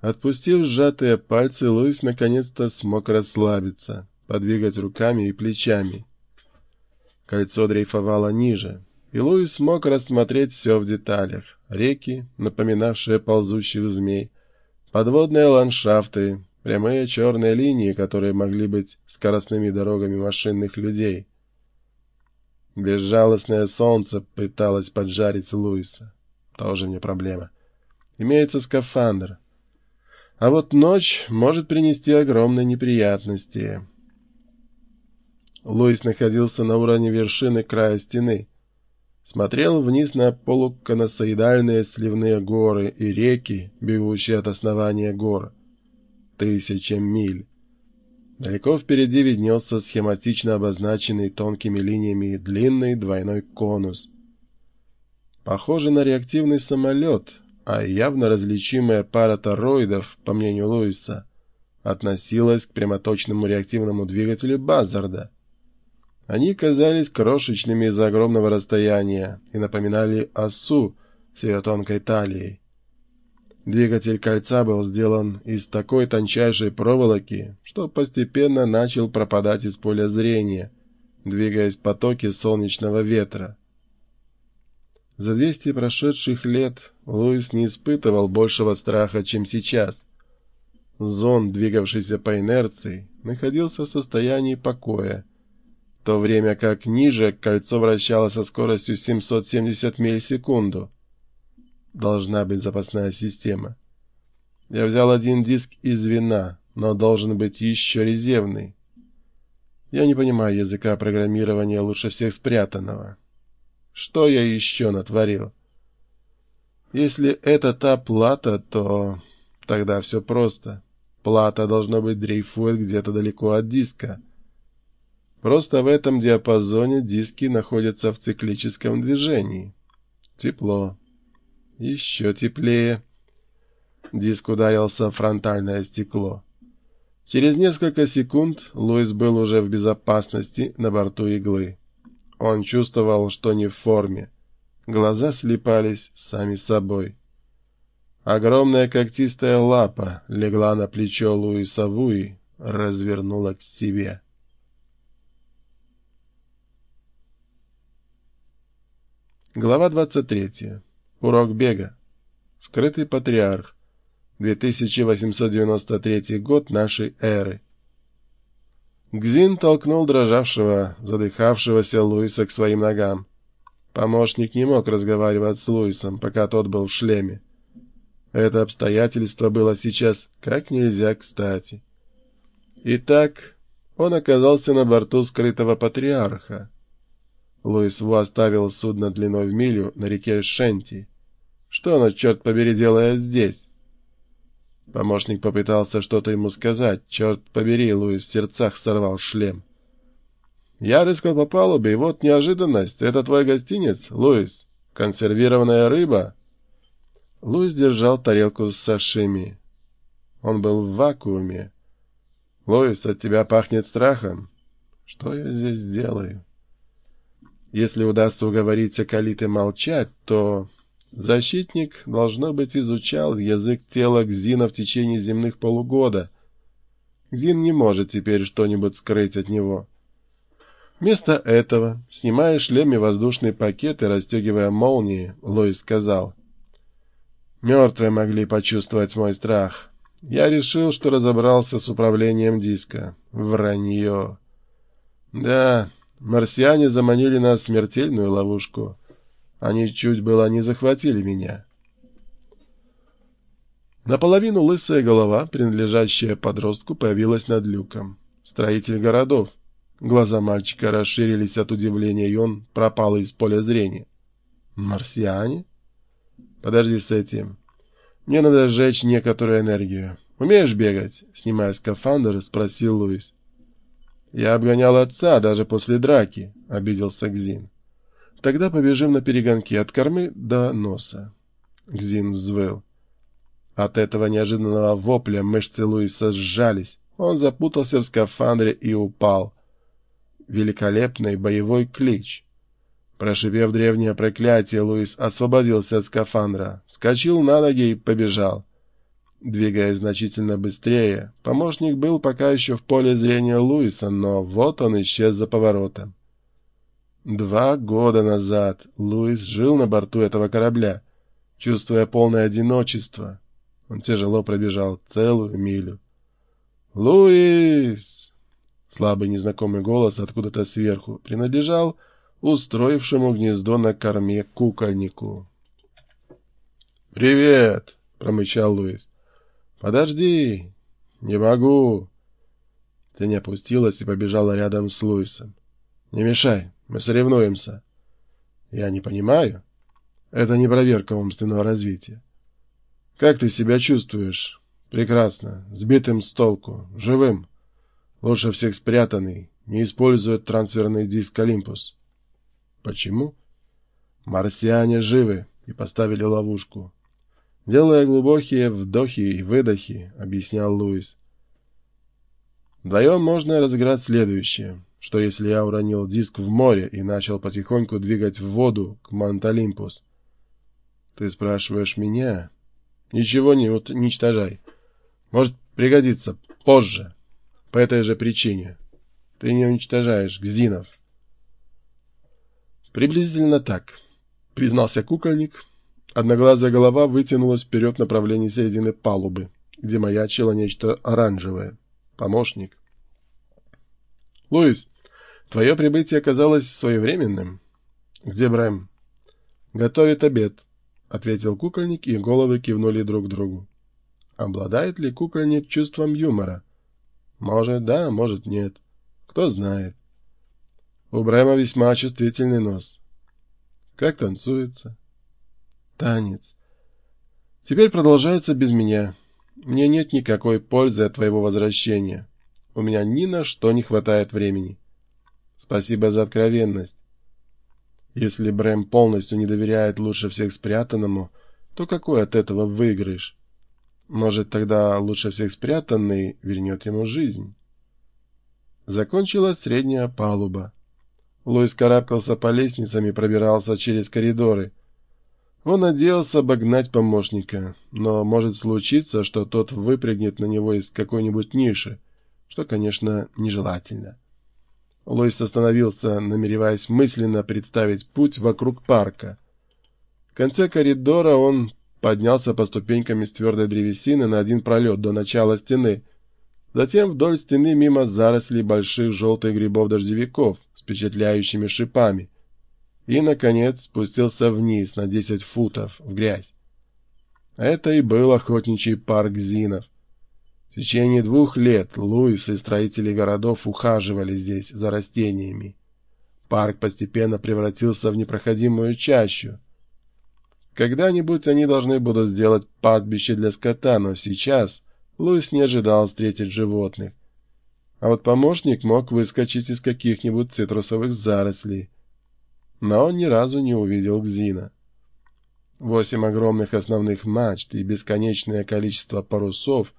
Отпустив сжатые пальцы, Луис наконец-то смог расслабиться, подвигать руками и плечами. Кольцо дрейфовало ниже, и Луис смог рассмотреть все в деталях. Реки, напоминавшие ползущих змей, подводные ландшафты, прямые черные линии, которые могли быть скоростными дорогами машинных людей. Безжалостное солнце пыталось поджарить Луиса. Тоже не проблема. Имеется скафандр. А вот ночь может принести огромные неприятности. Луис находился на уровне вершины края стены. Смотрел вниз на полуконосоидальные сливные горы и реки, бегущие от основания гор. Тысячи миль. Далеко впереди виднелся схематично обозначенный тонкими линиями длинный двойной конус. Похоже на реактивный самолет, а явно различимая пара тороидов, по мнению Луиса, относилась к прямоточному реактивному двигателю Базарда. Они казались крошечными из-за огромного расстояния и напоминали осу с ее тонкой талией. Двигатель кольца был сделан из такой тончайшей проволоки, что постепенно начал пропадать из поля зрения, двигаясь в потоке солнечного ветра. За 200 прошедших лет Луис не испытывал большего страха, чем сейчас. Зонд, двигавшийся по инерции, находился в состоянии покоя, в то время как ниже кольцо вращалось со скоростью 770 миль в секунду. Должна быть запасная система. Я взял один диск из вина, но должен быть еще резервный. Я не понимаю языка программирования лучше всех спрятанного. Что я еще натворил? Если это та плата, то тогда все просто. Плата, должно быть, дрейфует где-то далеко от диска. Просто в этом диапазоне диски находятся в циклическом движении. Тепло. Еще теплее. Диск ударился в фронтальное стекло. Через несколько секунд Луис был уже в безопасности на борту иглы. Он чувствовал, что не в форме. Глаза слепались сами собой. Огромная когтистая лапа легла на плечо Луиса Вуи, развернула к себе. Глава 23. Урок бега. Скрытый патриарх. 2893 год нашей эры. Гзин толкнул дрожавшего, задыхавшегося Луиса к своим ногам. Помощник не мог разговаривать с Луисом, пока тот был в шлеме. Это обстоятельство было сейчас как нельзя кстати. Итак, он оказался на борту скрытого патриарха. Луис Ву оставил судно длиной в милю на реке Шенти. Что оно, черт побери, делает здесь? Помощник попытался что-то ему сказать. Черт побери, Луис в сердцах сорвал шлем. Я рыскал по палубе, и вот неожиданность. Это твой гостиниц, Луис? Консервированная рыба? Луис держал тарелку с сашими. Он был в вакууме. Луис, от тебя пахнет страхом. Что я здесь делаю? Если удастся уговорить Соколиты молчать, то Защитник, должно быть, изучал язык тела Гзина в течение земных полугода. Гзин не может теперь что-нибудь скрыть от него. Вместо этого, снимая шлем и воздушный пакет и расстегивая молнии, Лоис сказал. «Мертвые могли почувствовать мой страх. Я решил, что разобрался с управлением диска. Вранье. Да, марсиане заманили нас в смертельную ловушку». Они чуть было не захватили меня. Наполовину лысая голова, принадлежащая подростку, появилась над люком. Строитель городов. Глаза мальчика расширились от удивления, и он пропал из поля зрения. «Марсиане?» «Подожди с этим. Мне надо сжечь некоторую энергию. Умеешь бегать?» Снимая скафандр, спросил Луис. «Я обгонял отца даже после драки», — обиделся Гзин. Тогда побежим на перегонки от кормы до носа. Гзин взвыл. От этого неожиданного вопля мышцы Луиса сжались. Он запутался в скафандре и упал. Великолепный боевой клич. Прошипев древнее проклятие, Луис освободился от скафандра, вскочил на ноги и побежал. Двигаясь значительно быстрее, помощник был пока еще в поле зрения Луиса, но вот он исчез за поворотом. Два года назад Луис жил на борту этого корабля, чувствуя полное одиночество. Он тяжело пробежал целую милю. «Луис!» Слабый незнакомый голос откуда-то сверху принадлежал устроившему гнездо на корме кукольнику. «Привет!» — промычал Луис. «Подожди! Не могу!» Тень опустилась и побежала рядом с Луисом. «Не мешай, мы соревнуемся». «Я не понимаю. Это не проверка умственного развития. Как ты себя чувствуешь?» «Прекрасно. Сбитым с толку. Живым. Лучше всех спрятанный. Не использует трансферный диск «Олимпус». Почему? Марсиане живы и поставили ловушку. Делая глубокие вдохи и выдохи, объяснял Луис. Вдвоем можно разыграть следующее, что если я уронил диск в море и начал потихоньку двигать в воду к Монт-Олимпус. Ты спрашиваешь меня? Ничего не уничтожай. Может пригодится позже, по этой же причине. Ты не уничтожаешь гзинов. «Приблизительно так», — признался кукольник. Одноглазая голова вытянулась вперед в направлении середины палубы, где маячило нечто оранжевое. Помощник. «Луис, твое прибытие оказалось своевременным. Где Брэм?» «Готовит обед», — ответил кукольник, и головы кивнули друг другу. «Обладает ли кукольник чувством юмора?» «Может, да, может, нет. Кто знает. У Брэма весьма чувствительный нос. Как танцуется? Танец. Теперь продолжается без меня. Мне нет никакой пользы от твоего возвращения. У меня ни на что не хватает времени. Спасибо за откровенность. Если Брэм полностью не доверяет лучше всех спрятанному, то какой от этого выигрыш? Может, тогда лучше всех спрятанный вернет ему жизнь? Закончилась средняя палуба. Луис карабкался по лестницам и пробирался через коридоры. Он надеялся обогнать помощника, но может случиться, что тот выпрыгнет на него из какой-нибудь ниши, что, конечно, нежелательно. Луис остановился, намереваясь мысленно представить путь вокруг парка. В конце коридора он поднялся по ступенькам из твердой древесины на один пролет до начала стены, затем вдоль стены мимо зарослей больших желтых грибов-дождевиков, впечатляющими шипами, и, наконец, спустился вниз на десять футов в грязь. Это и был охотничий парк Зинов. В течение двух лет Луис и строители городов ухаживали здесь за растениями. Парк постепенно превратился в непроходимую чащу. Когда-нибудь они должны будут сделать пастбище для скота, но сейчас Луис не ожидал встретить животных а вот помощник мог выскочить из каких-нибудь цитрусовых зарослей. Но он ни разу не увидел Гзина. Восемь огромных основных мачт и бесконечное количество парусов,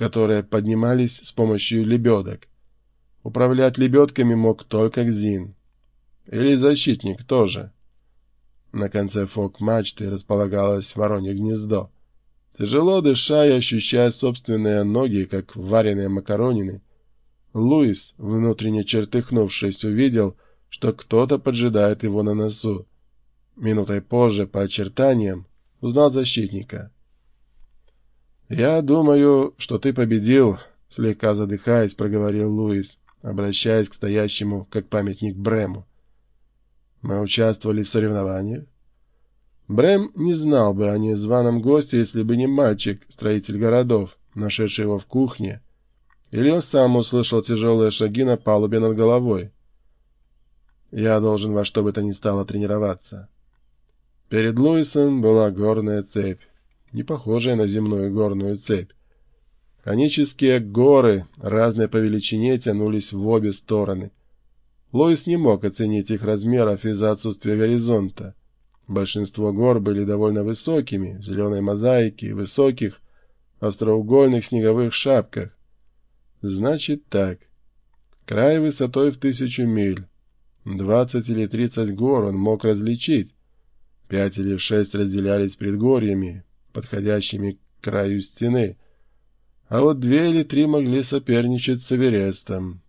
которые поднимались с помощью лебедок. Управлять лебедками мог только Гзин. Или защитник тоже. На конце фок-мачты располагалось воронье гнездо. Тяжело дыша и ощущая собственные ноги, как вареные макаронины, Луис, внутренне чертыхнувшись, увидел, что кто-то поджидает его на носу. Минутой позже, по очертаниям, узнал защитника. «Я думаю, что ты победил», — слегка задыхаясь, проговорил Луис, обращаясь к стоящему, как памятник Брему. «Мы участвовали в соревнованиях?» Брэм не знал бы о незваном госте, если бы не мальчик, строитель городов, нашедший его в кухне, или он сам услышал тяжелые шаги на палубе над головой. Я должен во что бы то ни стало тренироваться. Перед Луисом была горная цепь, не похожая на земную горную цепь. Конические горы, разные по величине, тянулись в обе стороны. Луис не мог оценить их размеров из-за отсутствия горизонта. Большинство гор были довольно высокими, в зеленой мозаике, высоких, остроугольных снеговых шапках. Значит так. Край высотой в тысячу миль. Двадцать или тридцать гор он мог различить. Пять или шесть разделялись предгорьями, подходящими к краю стены, а вот две или три могли соперничать с Эверестом.